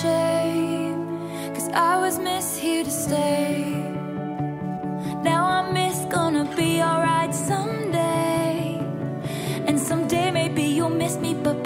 shame Cause I was miss here to stay. Now I'm miss gonna be alright someday. And someday maybe you'll miss me but